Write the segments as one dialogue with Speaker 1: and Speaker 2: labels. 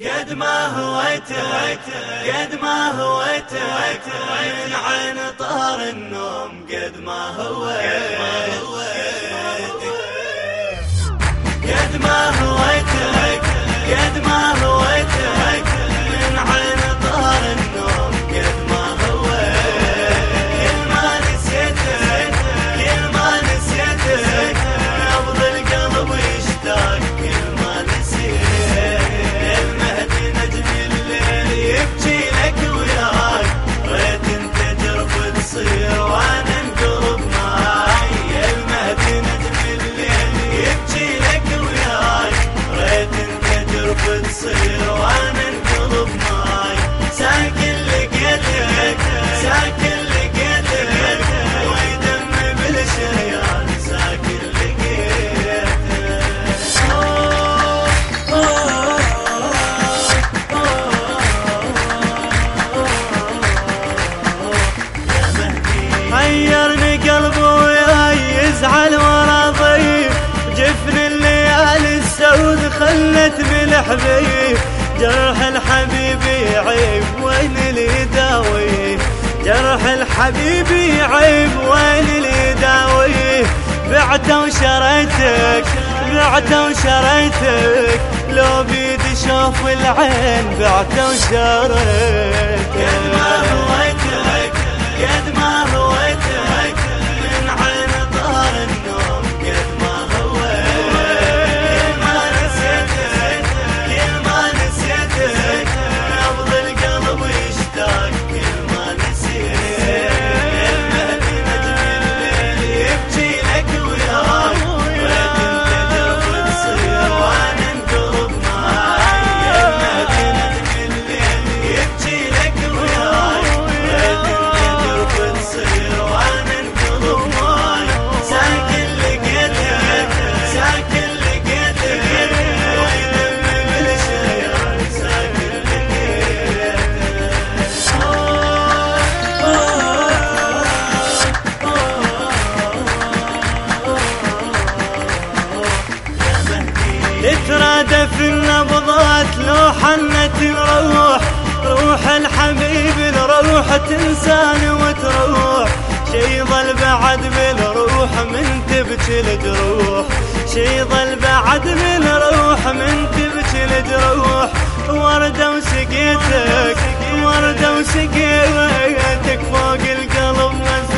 Speaker 1: قد ما هويتك قد ما هويتك من عين طار النوم قد ما هويتك بالحبيب جرح الحبيب عيب وين اللي داوي؟ جرح الحبيب عيب وين اللي داوي؟ بعت وشريتك بعت وشريتك لو بيدي شوف العين بعت وشريتك. قد ما هويتك قد في النبضات لو حنت الروح روح الحبيب الروح تنساني وتروح. شي ظل بعد بالروح من تبكي الجروح. شي ظل بعد بالروح من تبكي الجروح. وردة وسقيتك وردة وسقيتك فوق القلب مزيد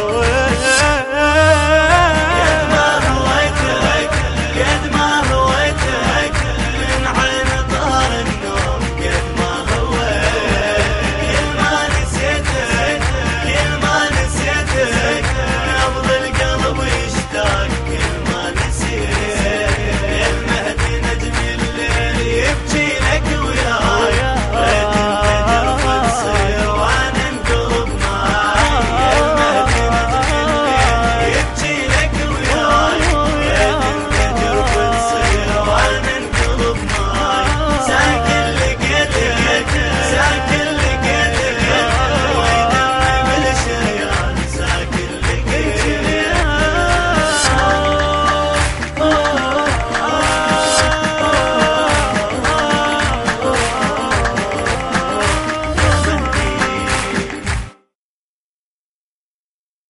Speaker 1: oh.